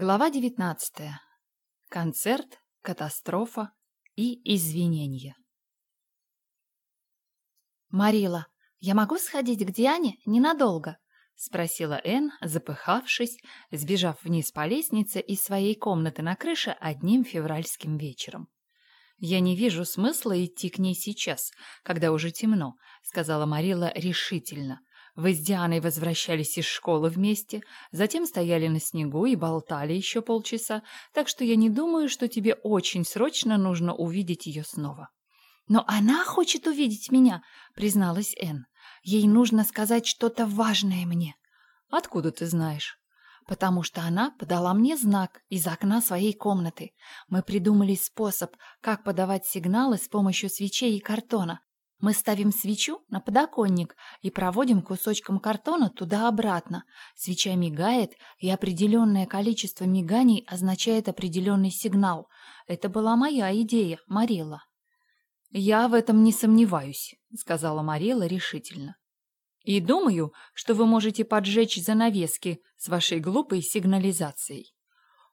Глава 19. Концерт, катастрофа и извинения. «Марила, я могу сходить к Диане ненадолго?» — спросила Энн, запыхавшись, сбежав вниз по лестнице из своей комнаты на крыше одним февральским вечером. «Я не вижу смысла идти к ней сейчас, когда уже темно», — сказала Марила решительно. Вы с Дианой возвращались из школы вместе, затем стояли на снегу и болтали еще полчаса, так что я не думаю, что тебе очень срочно нужно увидеть ее снова. «Но она хочет увидеть меня», — призналась Энн. «Ей нужно сказать что-то важное мне». «Откуда ты знаешь?» «Потому что она подала мне знак из окна своей комнаты. Мы придумали способ, как подавать сигналы с помощью свечей и картона. Мы ставим свечу на подоконник и проводим кусочком картона туда-обратно. Свеча мигает, и определенное количество миганий означает определенный сигнал. Это была моя идея, Марила. «Я в этом не сомневаюсь», — сказала Марила решительно. «И думаю, что вы можете поджечь занавески с вашей глупой сигнализацией».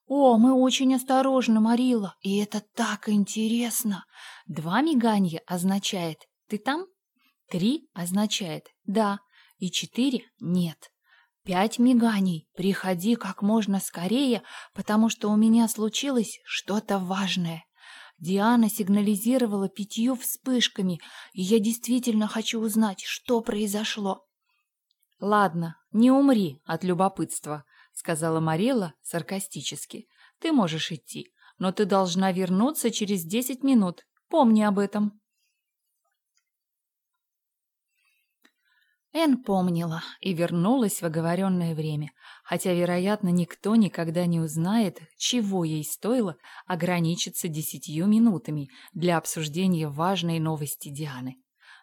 «О, мы очень осторожны, Марила, и это так интересно! Два мигания означает ты там? Три означает «да», и четыре — «нет». Пять миганий. Приходи как можно скорее, потому что у меня случилось что-то важное. Диана сигнализировала пятью вспышками, и я действительно хочу узнать, что произошло. «Ладно, не умри от любопытства», — сказала Марила саркастически. «Ты можешь идти, но ты должна вернуться через десять минут. Помни об этом». Эн помнила и вернулась в оговоренное время, хотя, вероятно, никто никогда не узнает, чего ей стоило ограничиться десятью минутами для обсуждения важной новости Дианы.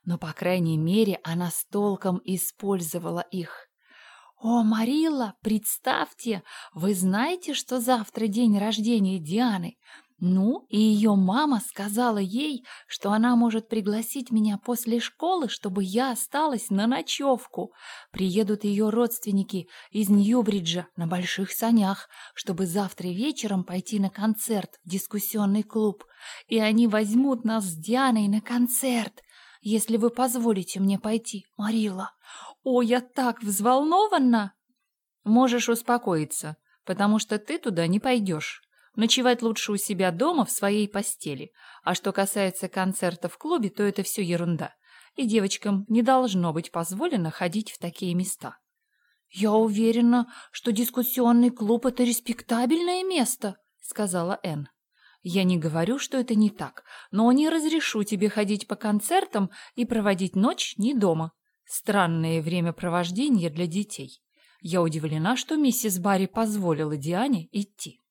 Но, по крайней мере, она с толком использовала их. «О, Марилла, представьте, вы знаете, что завтра день рождения Дианы? Ну, и ее мама сказала ей, что она может пригласить меня после школы, чтобы я осталась на ночевку. Приедут ее родственники из Ньюбриджа на больших санях, чтобы завтра вечером пойти на концерт в дискуссионный клуб. И они возьмут нас с Дианой на концерт, если вы позволите мне пойти, Марила. О, я так взволнована! Можешь успокоиться, потому что ты туда не пойдешь. Ночевать лучше у себя дома в своей постели. А что касается концерта в клубе, то это все ерунда. И девочкам не должно быть позволено ходить в такие места. «Я уверена, что дискуссионный клуб — это респектабельное место», — сказала Энн. «Я не говорю, что это не так, но не разрешу тебе ходить по концертам и проводить ночь не дома. Странное времяпровождение для детей. Я удивлена, что миссис Барри позволила Диане идти».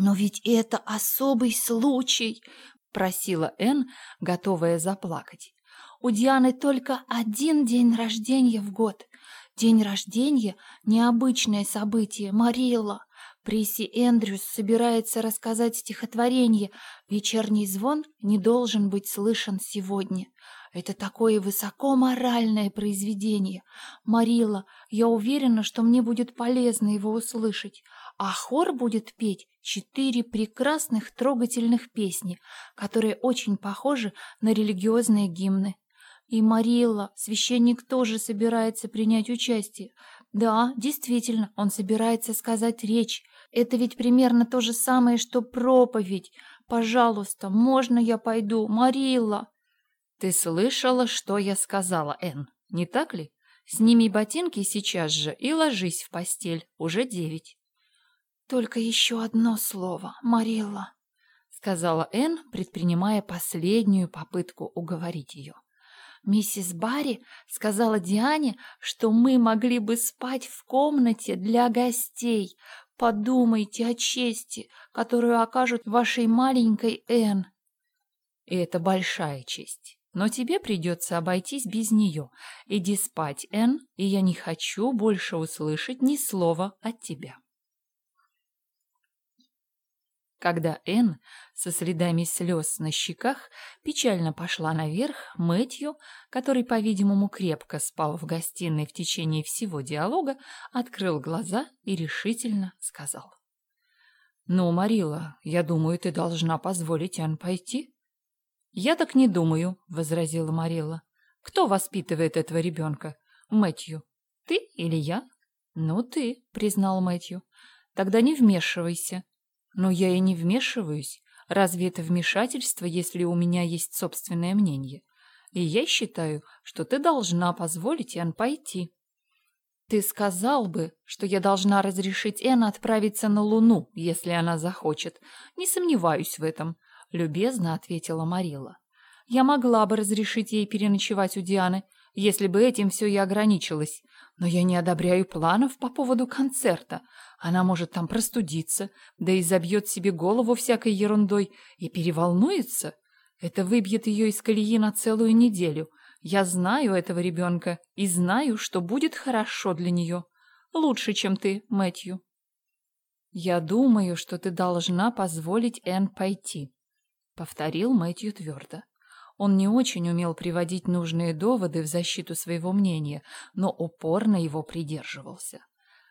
«Но ведь это особый случай!» — просила Энн, готовая заплакать. «У Дианы только один день рождения в год. День рождения — необычное событие, Марилла. Присси Эндрюс собирается рассказать стихотворение. Вечерний звон не должен быть слышен сегодня. Это такое высокоморальное произведение. Марила, я уверена, что мне будет полезно его услышать. А хор будет петь четыре прекрасных трогательных песни, которые очень похожи на религиозные гимны. И Марилла, священник тоже собирается принять участие. Да, действительно, он собирается сказать речь. Это ведь примерно то же самое, что проповедь. Пожалуйста, можно я пойду, Марилла? Ты слышала, что я сказала, Энн, не так ли? Сними ботинки сейчас же и ложись в постель. Уже девять. «Только еще одно слово, Марилла», — сказала Энн, предпринимая последнюю попытку уговорить ее. «Миссис Барри сказала Диане, что мы могли бы спать в комнате для гостей. Подумайте о чести, которую окажут вашей маленькой Энн». «И это большая честь». Но тебе придется обойтись без нее. Иди спать, Энн, и я не хочу больше услышать ни слова от тебя. Когда Энн со следами слез на щеках печально пошла наверх, Мэтью, который, по-видимому, крепко спал в гостиной в течение всего диалога, открыл глаза и решительно сказал. «Ну, Марила, я думаю, ты должна позволить Энн пойти». «Я так не думаю», — возразила Марила. «Кто воспитывает этого ребенка? Мэтью. Ты или я?» «Ну, ты», — признал Мэтью. «Тогда не вмешивайся». «Но я и не вмешиваюсь. Разве это вмешательство, если у меня есть собственное мнение? И я считаю, что ты должна позволить Энн пойти». «Ты сказал бы, что я должна разрешить Энн отправиться на Луну, если она захочет. Не сомневаюсь в этом», — любезно ответила Марила. «Я могла бы разрешить ей переночевать у Дианы, если бы этим все и ограничилось. Но я не одобряю планов по поводу концерта. Она может там простудиться, да и забьет себе голову всякой ерундой и переволнуется. Это выбьет ее из колеи на целую неделю. Я знаю этого ребенка и знаю, что будет хорошо для нее. Лучше, чем ты, Мэтью. Я думаю, что ты должна позволить Энн пойти, — повторил Мэтью твердо. Он не очень умел приводить нужные доводы в защиту своего мнения, но упорно его придерживался.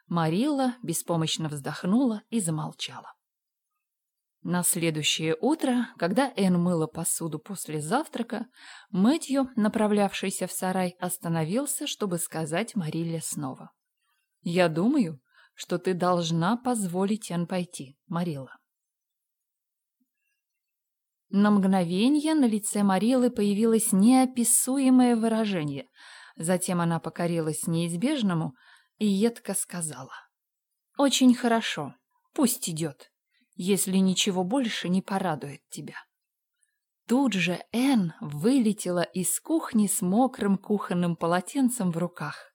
Марилла беспомощно вздохнула и замолчала. На следующее утро, когда Энн мыла посуду после завтрака, Мэтью, направлявшийся в сарай, остановился, чтобы сказать Марилле снова. «Я думаю, что ты должна позволить Энн пойти, Марилла». На мгновение на лице Марилы появилось неописуемое выражение. Затем она покорилась неизбежному и едко сказала. «Очень хорошо. Пусть идет, если ничего больше не порадует тебя». Тут же Энн вылетела из кухни с мокрым кухонным полотенцем в руках.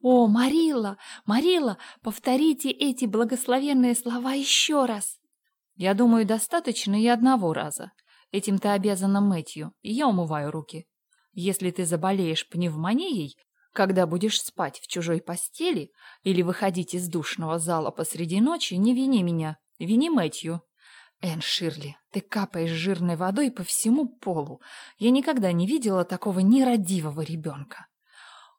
«О, Марила, Марила, повторите эти благословенные слова еще раз!» «Я думаю, достаточно и одного раза. Этим ты обязана Мэтью, и я умываю руки. Если ты заболеешь пневмонией, когда будешь спать в чужой постели или выходить из душного зала посреди ночи, не вини меня, вини Мэтью. Энн Ширли, ты капаешь жирной водой по всему полу. Я никогда не видела такого нерадивого ребенка.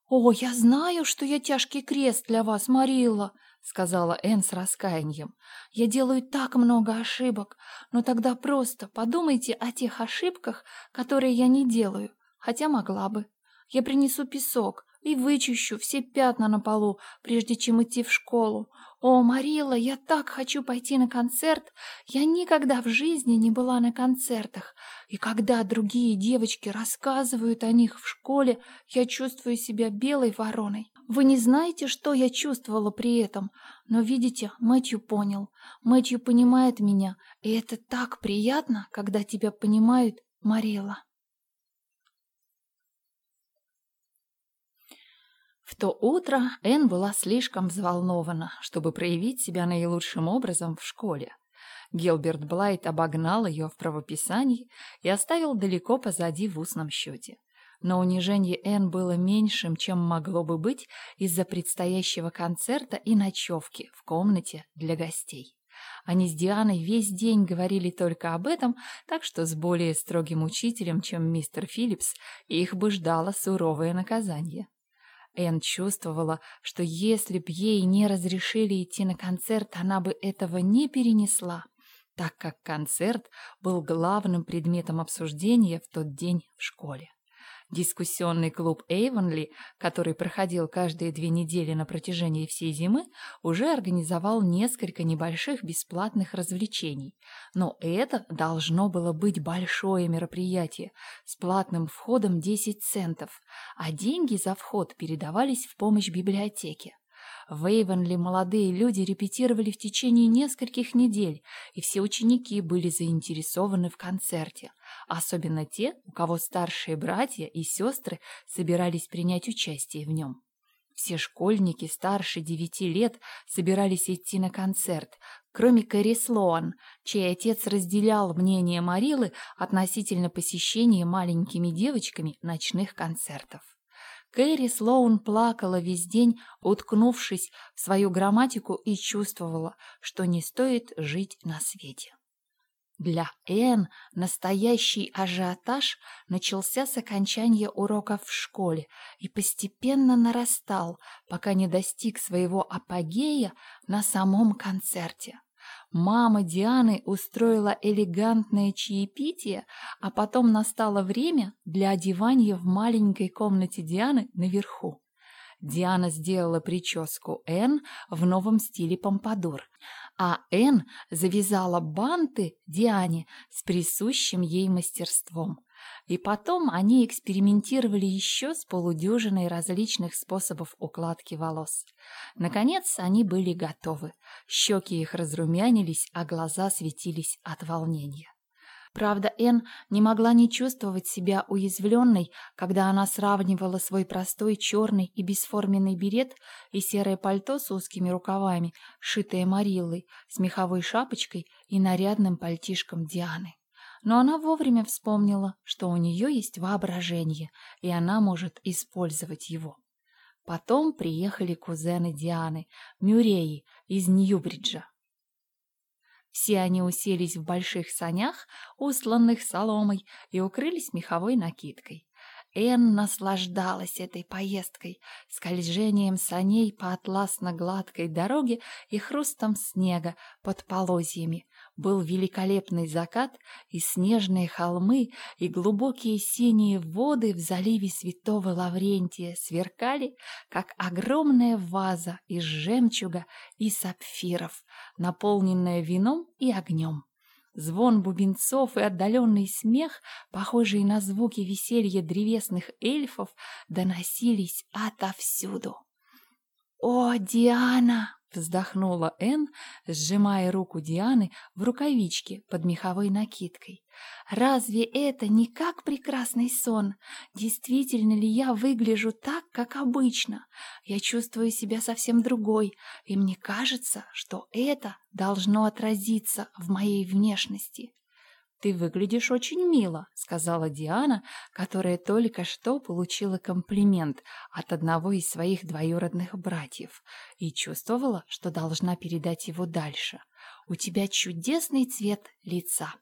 «О, я знаю, что я тяжкий крест для вас, Марилла!» Сказала Энн с раскаянием. «Я делаю так много ошибок, но тогда просто подумайте о тех ошибках, которые я не делаю, хотя могла бы. Я принесу песок и вычищу все пятна на полу, прежде чем идти в школу. О, Марила, я так хочу пойти на концерт. Я никогда в жизни не была на концертах. И когда другие девочки рассказывают о них в школе, я чувствую себя белой вороной. Вы не знаете, что я чувствовала при этом, но, видите, Мэтью понял. Мэтью понимает меня, и это так приятно, когда тебя понимают, Марила. В то утро Энн была слишком взволнована, чтобы проявить себя наилучшим образом в школе. Гилберт Блайт обогнал ее в правописании и оставил далеко позади в устном счете. Но унижение Энн было меньшим, чем могло бы быть из-за предстоящего концерта и ночевки в комнате для гостей. Они с Дианой весь день говорили только об этом, так что с более строгим учителем, чем мистер Филлипс, их бы ждало суровое наказание. Энн чувствовала, что если б ей не разрешили идти на концерт, она бы этого не перенесла, так как концерт был главным предметом обсуждения в тот день в школе. Дискуссионный клуб Эйвонли, который проходил каждые две недели на протяжении всей зимы, уже организовал несколько небольших бесплатных развлечений. Но это должно было быть большое мероприятие с платным входом 10 центов, а деньги за вход передавались в помощь библиотеке. В Эйвенли молодые люди репетировали в течение нескольких недель, и все ученики были заинтересованы в концерте, особенно те, у кого старшие братья и сестры собирались принять участие в нем. Все школьники старше девяти лет собирались идти на концерт, кроме Кэрри Слоан, чей отец разделял мнение Марилы относительно посещения маленькими девочками ночных концертов. Кэрри Слоун плакала весь день, уткнувшись в свою грамматику и чувствовала, что не стоит жить на свете. Для Энн настоящий ажиотаж начался с окончания уроков в школе и постепенно нарастал, пока не достиг своего апогея на самом концерте. Мама Дианы устроила элегантное чаепитие, а потом настало время для одевания в маленькой комнате Дианы наверху. Диана сделала прическу Энн в новом стиле помпадур, а Энн завязала банты Диане с присущим ей мастерством. И потом они экспериментировали еще с полудюжиной различных способов укладки волос. Наконец они были готовы. Щеки их разрумянились, а глаза светились от волнения. Правда, Энн не могла не чувствовать себя уязвленной, когда она сравнивала свой простой черный и бесформенный берет и серое пальто с узкими рукавами, шитое Мариллой, с меховой шапочкой и нарядным пальтишком Дианы. Но она вовремя вспомнила, что у нее есть воображение, и она может использовать его. Потом приехали кузены Дианы, Мюреи из Ньюбриджа. Все они уселись в больших санях, устланных соломой, и укрылись меховой накидкой. Энн наслаждалась этой поездкой, скольжением саней по атласно-гладкой дороге и хрустом снега под полозьями, был великолепный закат, и снежные холмы, и глубокие синие воды в заливе Святого Лаврентия сверкали, как огромная ваза из жемчуга и сапфиров, наполненная вином и огнем. Звон бубенцов и отдаленный смех, похожие на звуки веселья древесных эльфов, доносились отовсюду. «О, Диана!» Вздохнула Энн, сжимая руку Дианы в рукавичке под меховой накидкой. «Разве это не как прекрасный сон? Действительно ли я выгляжу так, как обычно? Я чувствую себя совсем другой, и мне кажется, что это должно отразиться в моей внешности». «Ты выглядишь очень мило», — сказала Диана, которая только что получила комплимент от одного из своих двоюродных братьев и чувствовала, что должна передать его дальше. «У тебя чудесный цвет лица».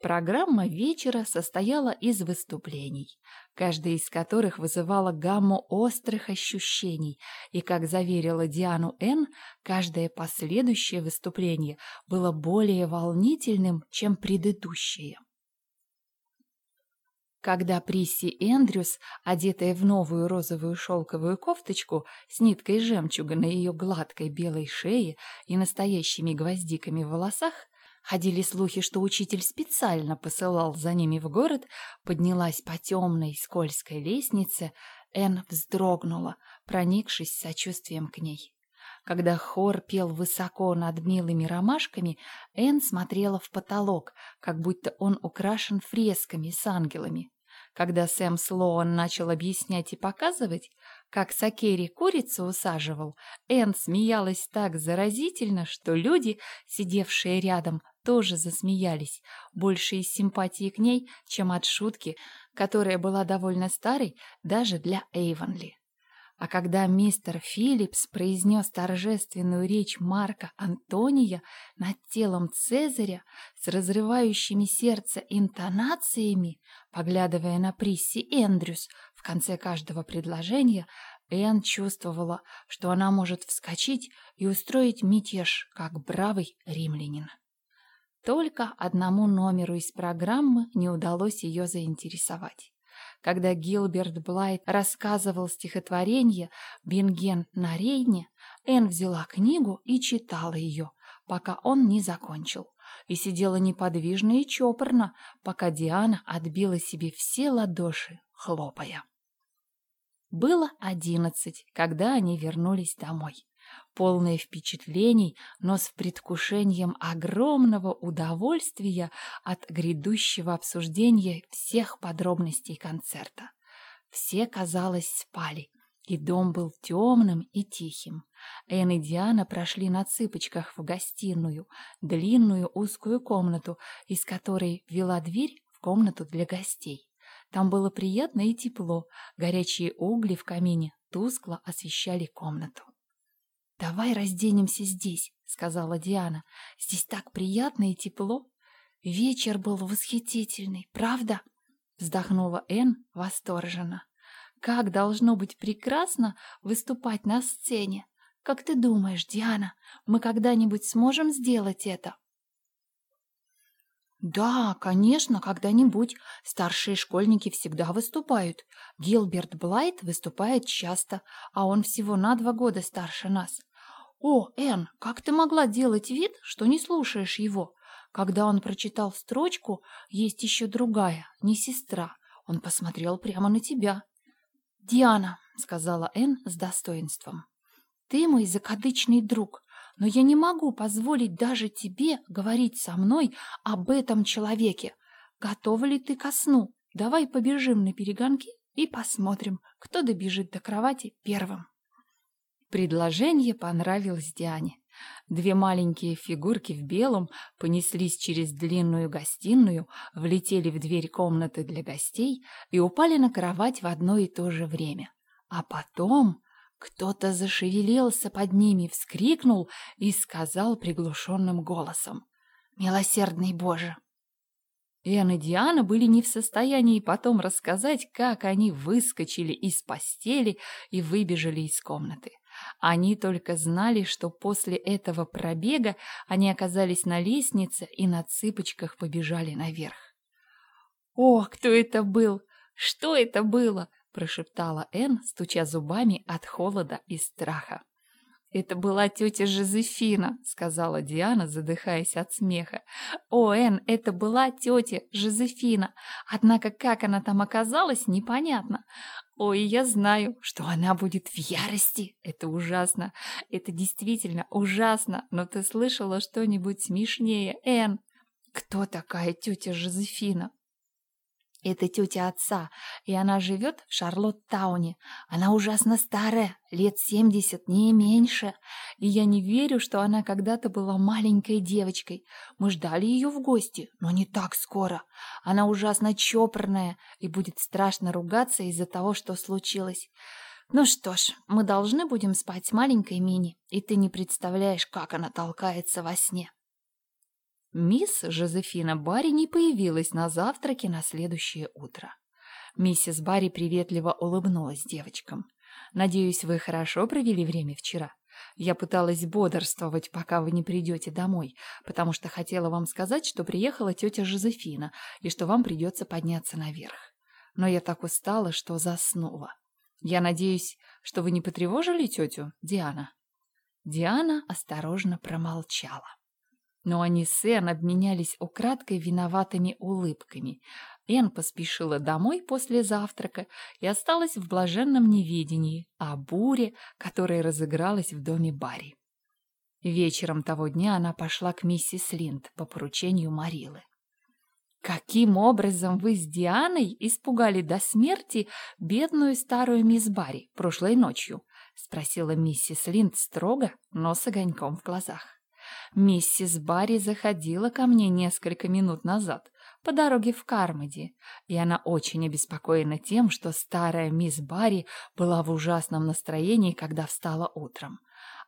Программа вечера состояла из выступлений, каждая из которых вызывала гамму острых ощущений, и, как заверила Диану Н., каждое последующее выступление было более волнительным, чем предыдущее. Когда Присси Эндрюс, одетая в новую розовую шелковую кофточку с ниткой жемчуга на ее гладкой белой шее и настоящими гвоздиками в волосах, Ходили слухи, что учитель специально посылал за ними в город, поднялась по темной скользкой лестнице, Энн вздрогнула, проникшись сочувствием к ней. Когда хор пел высоко над милыми ромашками, Энн смотрела в потолок, как будто он украшен фресками с ангелами. Когда Сэм Слоан начал объяснять и показывать, как Сакери курицу усаживал, Энн смеялась так заразительно, что люди, сидевшие рядом, тоже засмеялись, больше из симпатии к ней, чем от шутки, которая была довольно старой даже для Эйвонли. А когда мистер Филлипс произнес торжественную речь Марка Антония над телом Цезаря с разрывающими сердце интонациями, поглядывая на Присси Эндрюс в конце каждого предложения, Энн чувствовала, что она может вскочить и устроить мятеж, как бравый римлянин. Только одному номеру из программы не удалось ее заинтересовать. Когда Гилберт Блайт рассказывал стихотворение «Бенген на Рейне», Энн взяла книгу и читала ее, пока он не закончил, и сидела неподвижно и чопорно, пока Диана отбила себе все ладоши, хлопая. Было одиннадцать, когда они вернулись домой полное впечатлений, но с предвкушением огромного удовольствия от грядущего обсуждения всех подробностей концерта. Все, казалось, спали, и дом был темным и тихим. Энн и Диана прошли на цыпочках в гостиную, длинную узкую комнату, из которой вела дверь в комнату для гостей. Там было приятно и тепло, горячие угли в камине тускло освещали комнату. «Давай разденемся здесь», — сказала Диана. «Здесь так приятно и тепло. Вечер был восхитительный, правда? Вздохнула Энн восторженно. Как должно быть прекрасно выступать на сцене. Как ты думаешь, Диана, мы когда-нибудь сможем сделать это? Да, конечно, когда-нибудь. Старшие школьники всегда выступают. Гилберт Блайт выступает часто, а он всего на два года старше нас. О, Энн, как ты могла делать вид, что не слушаешь его? Когда он прочитал строчку «Есть еще другая, не сестра», он посмотрел прямо на тебя. «Диана», — сказала Энн с достоинством, — «ты мой закадычный друг, но я не могу позволить даже тебе говорить со мной об этом человеке. Готова ли ты ко сну? Давай побежим на перегонки и посмотрим, кто добежит до кровати первым». Предложение понравилось Диане. Две маленькие фигурки в белом понеслись через длинную гостиную, влетели в дверь комнаты для гостей и упали на кровать в одно и то же время. А потом кто-то зашевелился под ними, вскрикнул и сказал приглушенным голосом «Милосердный Боже!». Эн и Диана были не в состоянии потом рассказать, как они выскочили из постели и выбежали из комнаты. Они только знали, что после этого пробега они оказались на лестнице и на цыпочках побежали наверх. «О, кто это был? Что это было?» – прошептала Энн, стуча зубами от холода и страха. «Это была тетя Жозефина», — сказала Диана, задыхаясь от смеха. «О, Энн, это была тетя Жозефина. Однако как она там оказалась, непонятно. Ой, я знаю, что она будет в ярости. Это ужасно. Это действительно ужасно. Но ты слышала что-нибудь смешнее, Энн? Кто такая тетя Жозефина? Это тетя отца, и она живет в Шарлоттауне. Она ужасно старая, лет семьдесят, не меньше. И я не верю, что она когда-то была маленькой девочкой. Мы ждали ее в гости, но не так скоро. Она ужасно чопорная и будет страшно ругаться из-за того, что случилось. Ну что ж, мы должны будем спать с маленькой Мини, и ты не представляешь, как она толкается во сне. Мисс Жозефина Барри не появилась на завтраке на следующее утро. Миссис Барри приветливо улыбнулась девочкам. «Надеюсь, вы хорошо провели время вчера. Я пыталась бодрствовать, пока вы не придете домой, потому что хотела вам сказать, что приехала тетя Жозефина и что вам придется подняться наверх. Но я так устала, что заснула. Я надеюсь, что вы не потревожили тетю, Диана?» Диана осторожно промолчала. Но они с Энн обменялись украдкой виноватыми улыбками. Энн поспешила домой после завтрака и осталась в блаженном неведении о буре, которая разыгралась в доме Барри. Вечером того дня она пошла к миссис Линд по поручению Марилы. «Каким образом вы с Дианой испугали до смерти бедную старую мисс Барри прошлой ночью?» — спросила миссис Линд строго, но с огоньком в глазах. Миссис Барри заходила ко мне несколько минут назад по дороге в Кармоди, и она очень обеспокоена тем, что старая мисс Барри была в ужасном настроении, когда встала утром.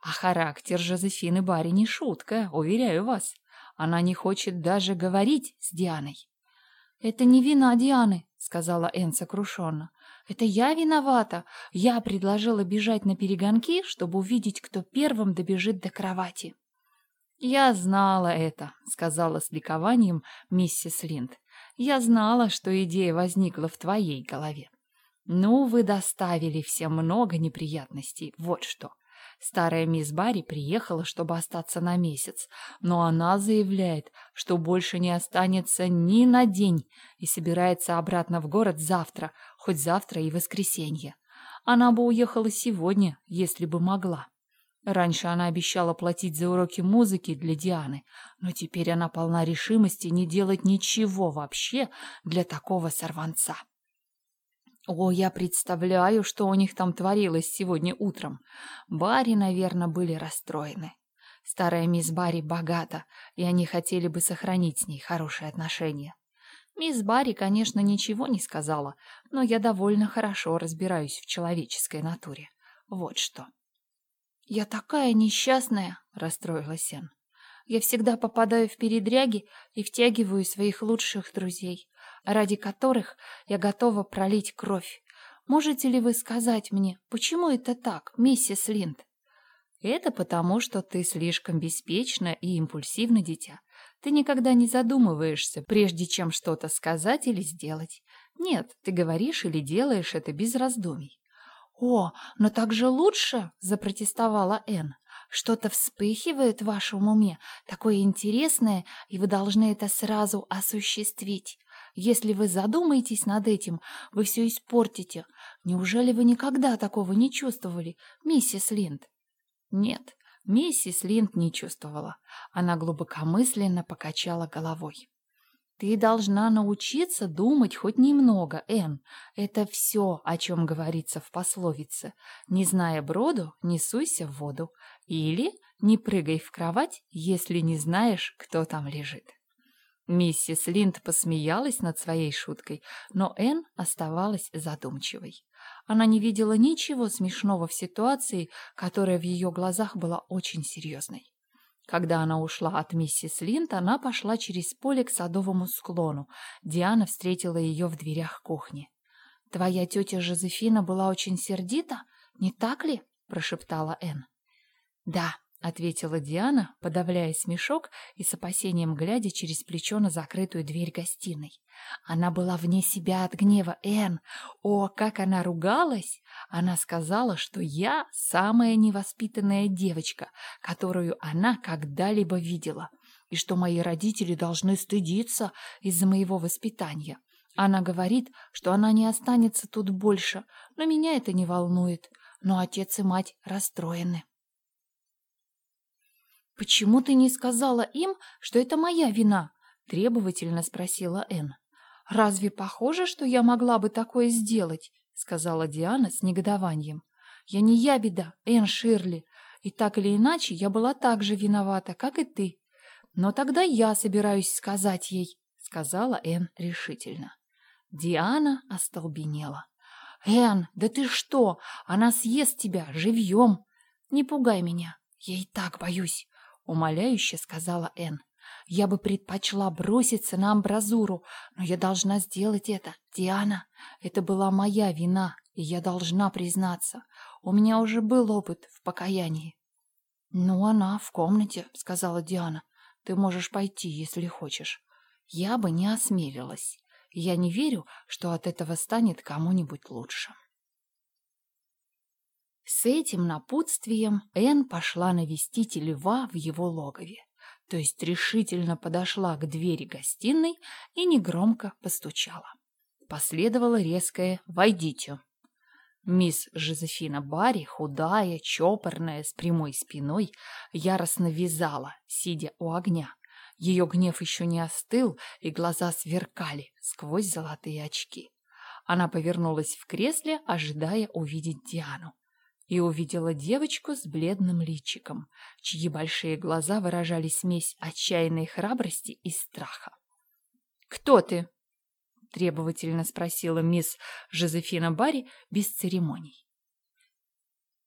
А характер Жозефины Барри не шутка, уверяю вас. Она не хочет даже говорить с Дианой. «Это не вина Дианы», — сказала Энн сокрушенно. «Это я виновата. Я предложила бежать на перегонки, чтобы увидеть, кто первым добежит до кровати». «Я знала это», — сказала с ликованием миссис Линд. «Я знала, что идея возникла в твоей голове. Ну, вы доставили всем много неприятностей, вот что. Старая мисс Барри приехала, чтобы остаться на месяц, но она заявляет, что больше не останется ни на день и собирается обратно в город завтра, хоть завтра и воскресенье. Она бы уехала сегодня, если бы могла. Раньше она обещала платить за уроки музыки для Дианы, но теперь она полна решимости не делать ничего вообще для такого сорванца. О, я представляю, что у них там творилось сегодня утром. Барри, наверное, были расстроены. Старая мисс Барри богата, и они хотели бы сохранить с ней хорошие отношения. Мисс Барри, конечно, ничего не сказала, но я довольно хорошо разбираюсь в человеческой натуре. Вот что. «Я такая несчастная!» — расстроилась Энн. Я всегда попадаю в передряги и втягиваю своих лучших друзей, ради которых я готова пролить кровь. Можете ли вы сказать мне, почему это так, миссис Линд? Это потому, что ты слишком беспечна и импульсивна, дитя. Ты никогда не задумываешься, прежде чем что-то сказать или сделать. Нет, ты говоришь или делаешь это без раздумий. «О, но так же лучше!» — запротестовала Энн. «Что-то вспыхивает в вашем уме, такое интересное, и вы должны это сразу осуществить. Если вы задумаетесь над этим, вы все испортите. Неужели вы никогда такого не чувствовали, миссис Линд?» Нет, миссис Линд не чувствовала. Она глубокомысленно покачала головой. Ты должна научиться думать хоть немного, Энн. Это все, о чем говорится в пословице. Не зная броду, не суйся в воду. Или не прыгай в кровать, если не знаешь, кто там лежит. Миссис Линд посмеялась над своей шуткой, но Энн оставалась задумчивой. Она не видела ничего смешного в ситуации, которая в ее глазах была очень серьезной. Когда она ушла от миссис Линд, она пошла через поле к садовому склону. Диана встретила ее в дверях кухни. «Твоя тетя Жозефина была очень сердита, не так ли?» – прошептала Энн. «Да», — ответила Диана, подавляя смешок и с опасением глядя через плечо на закрытую дверь гостиной. Она была вне себя от гнева. Энн, о, как она ругалась! Она сказала, что я самая невоспитанная девочка, которую она когда-либо видела, и что мои родители должны стыдиться из-за моего воспитания. Она говорит, что она не останется тут больше, но меня это не волнует. Но отец и мать расстроены. «Почему ты не сказала им, что это моя вина?» — требовательно спросила Энн. «Разве похоже, что я могла бы такое сделать?» — сказала Диана с негодованием. «Я не ябеда, Энн Ширли, и так или иначе я была так же виновата, как и ты. Но тогда я собираюсь сказать ей», — сказала Энн решительно. Диана остолбенела. «Энн, да ты что? Она съест тебя живьем! Не пугай меня, я и так боюсь умоляюще сказала Энн. Я бы предпочла броситься на амбразуру, но я должна сделать это, Диана. Это была моя вина, и я должна признаться. У меня уже был опыт в покаянии. Ну, она в комнате, сказала Диана. Ты можешь пойти, если хочешь. Я бы не осмелилась. Я не верю, что от этого станет кому-нибудь лучше. С этим напутствием Энн пошла навестить льва в его логове, то есть решительно подошла к двери гостиной и негромко постучала. Последовало резкое «Войдите». Мисс Жозефина Барри, худая, чопорная, с прямой спиной, яростно вязала, сидя у огня. Ее гнев еще не остыл, и глаза сверкали сквозь золотые очки. Она повернулась в кресле, ожидая увидеть Диану и увидела девочку с бледным личиком, чьи большие глаза выражали смесь отчаянной храбрости и страха. «Кто ты?» — требовательно спросила мисс Жозефина Барри без церемоний.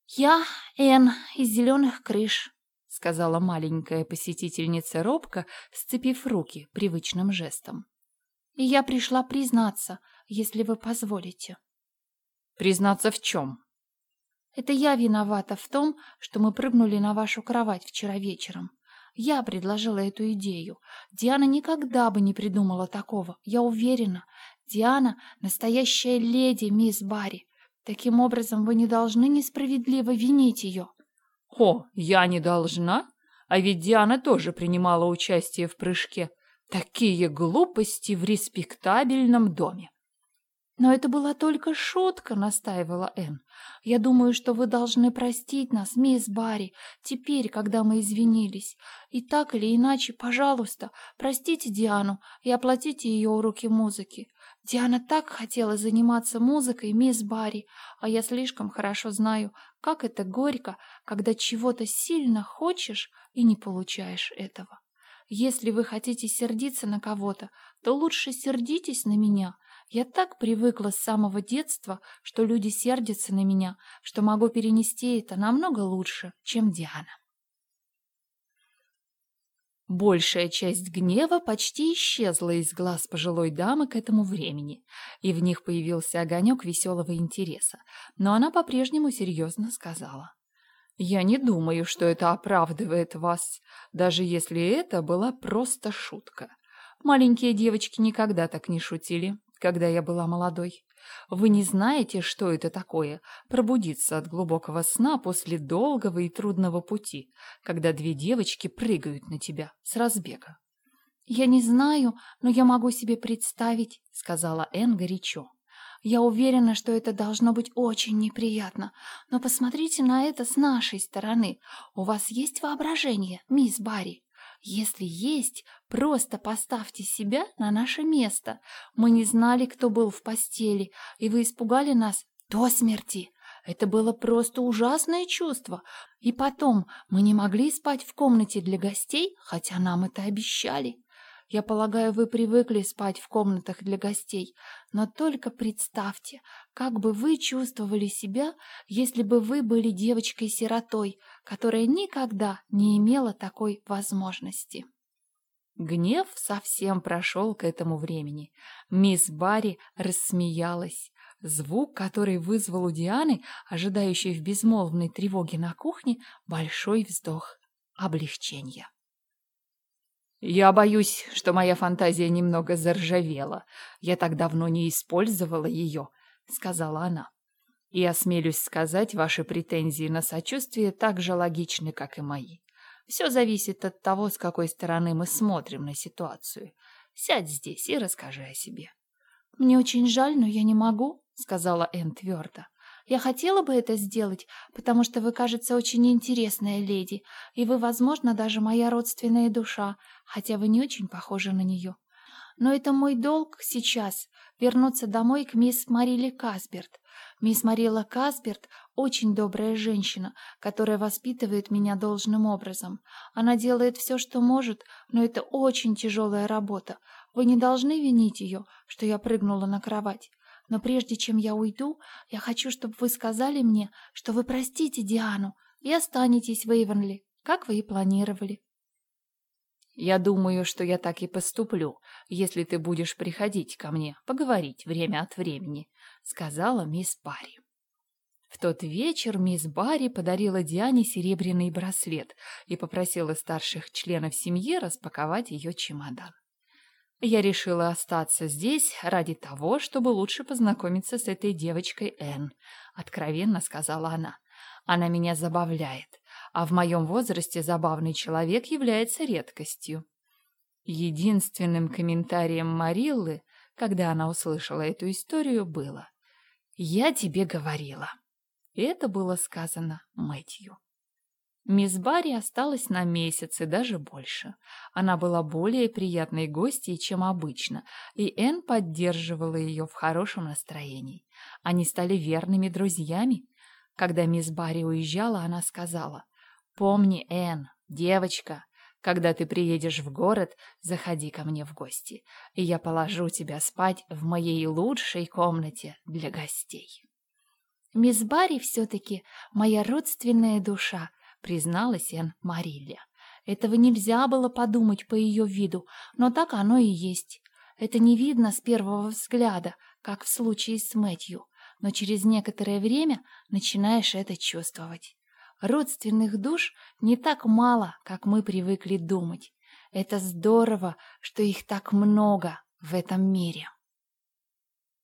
«Я Энн из зеленых крыш», — сказала маленькая посетительница робко, сцепив руки привычным жестом. «И я пришла признаться, если вы позволите». «Признаться в чем?» Это я виновата в том, что мы прыгнули на вашу кровать вчера вечером. Я предложила эту идею. Диана никогда бы не придумала такого, я уверена. Диана — настоящая леди, мисс Барри. Таким образом, вы не должны несправедливо винить ее. — О, я не должна? А ведь Диана тоже принимала участие в прыжке. Такие глупости в респектабельном доме. «Но это была только шутка», — настаивала Энн. «Я думаю, что вы должны простить нас, мисс Барри, теперь, когда мы извинились. И так или иначе, пожалуйста, простите Диану и оплатите ее уроки музыки. Диана так хотела заниматься музыкой, мисс Барри, а я слишком хорошо знаю, как это горько, когда чего-то сильно хочешь и не получаешь этого. Если вы хотите сердиться на кого-то, то лучше сердитесь на меня» Я так привыкла с самого детства, что люди сердятся на меня, что могу перенести это намного лучше, чем Диана. Большая часть гнева почти исчезла из глаз пожилой дамы к этому времени, и в них появился огонек веселого интереса, но она по-прежнему серьезно сказала. «Я не думаю, что это оправдывает вас, даже если это была просто шутка. Маленькие девочки никогда так не шутили, когда я была молодой. Вы не знаете, что это такое – пробудиться от глубокого сна после долгого и трудного пути, когда две девочки прыгают на тебя с разбега. «Я не знаю, но я могу себе представить», — сказала Энн горячо. «Я уверена, что это должно быть очень неприятно. Но посмотрите на это с нашей стороны. У вас есть воображение, мисс Барри?» Если есть, просто поставьте себя на наше место. Мы не знали, кто был в постели, и вы испугали нас до смерти. Это было просто ужасное чувство. И потом, мы не могли спать в комнате для гостей, хотя нам это обещали. Я полагаю, вы привыкли спать в комнатах для гостей, но только представьте, как бы вы чувствовали себя, если бы вы были девочкой-сиротой, которая никогда не имела такой возможности. Гнев совсем прошел к этому времени. Мисс Барри рассмеялась. Звук, который вызвал у Дианы, ожидающей в безмолвной тревоге на кухне, большой вздох облегчения. «Я боюсь, что моя фантазия немного заржавела. Я так давно не использовала ее», — сказала она. «И осмелюсь сказать, ваши претензии на сочувствие так же логичны, как и мои. Все зависит от того, с какой стороны мы смотрим на ситуацию. Сядь здесь и расскажи о себе». «Мне очень жаль, но я не могу», — сказала Энн твердо. Я хотела бы это сделать, потому что вы, кажется, очень интересная леди, и вы, возможно, даже моя родственная душа, хотя вы не очень похожи на нее. Но это мой долг сейчас — вернуться домой к мисс Мариле Касберт. Мисс Марила Касберт — очень добрая женщина, которая воспитывает меня должным образом. Она делает все, что может, но это очень тяжелая работа. Вы не должны винить ее, что я прыгнула на кровать. Но прежде чем я уйду, я хочу, чтобы вы сказали мне, что вы простите Диану и останетесь в Эйвенли, как вы и планировали. Я думаю, что я так и поступлю, если ты будешь приходить ко мне поговорить время от времени, сказала мисс Барри. В тот вечер мисс Барри подарила Диане серебряный браслет и попросила старших членов семьи распаковать ее чемодан. Я решила остаться здесь ради того, чтобы лучше познакомиться с этой девочкой Энн, откровенно сказала она. Она меня забавляет, а в моем возрасте забавный человек является редкостью. Единственным комментарием Мариллы, когда она услышала эту историю, было «Я тебе говорила». Это было сказано Мэтью. Мисс Барри осталась на месяц и даже больше. Она была более приятной гостьей, чем обычно, и Энн поддерживала ее в хорошем настроении. Они стали верными друзьями. Когда мисс Барри уезжала, она сказала, «Помни, Энн, девочка, когда ты приедешь в город, заходи ко мне в гости, и я положу тебя спать в моей лучшей комнате для гостей». «Мисс Барри все-таки моя родственная душа», призналась Энн Марилле. Этого нельзя было подумать по ее виду, но так оно и есть. Это не видно с первого взгляда, как в случае с Мэтью, но через некоторое время начинаешь это чувствовать. Родственных душ не так мало, как мы привыкли думать. Это здорово, что их так много в этом мире.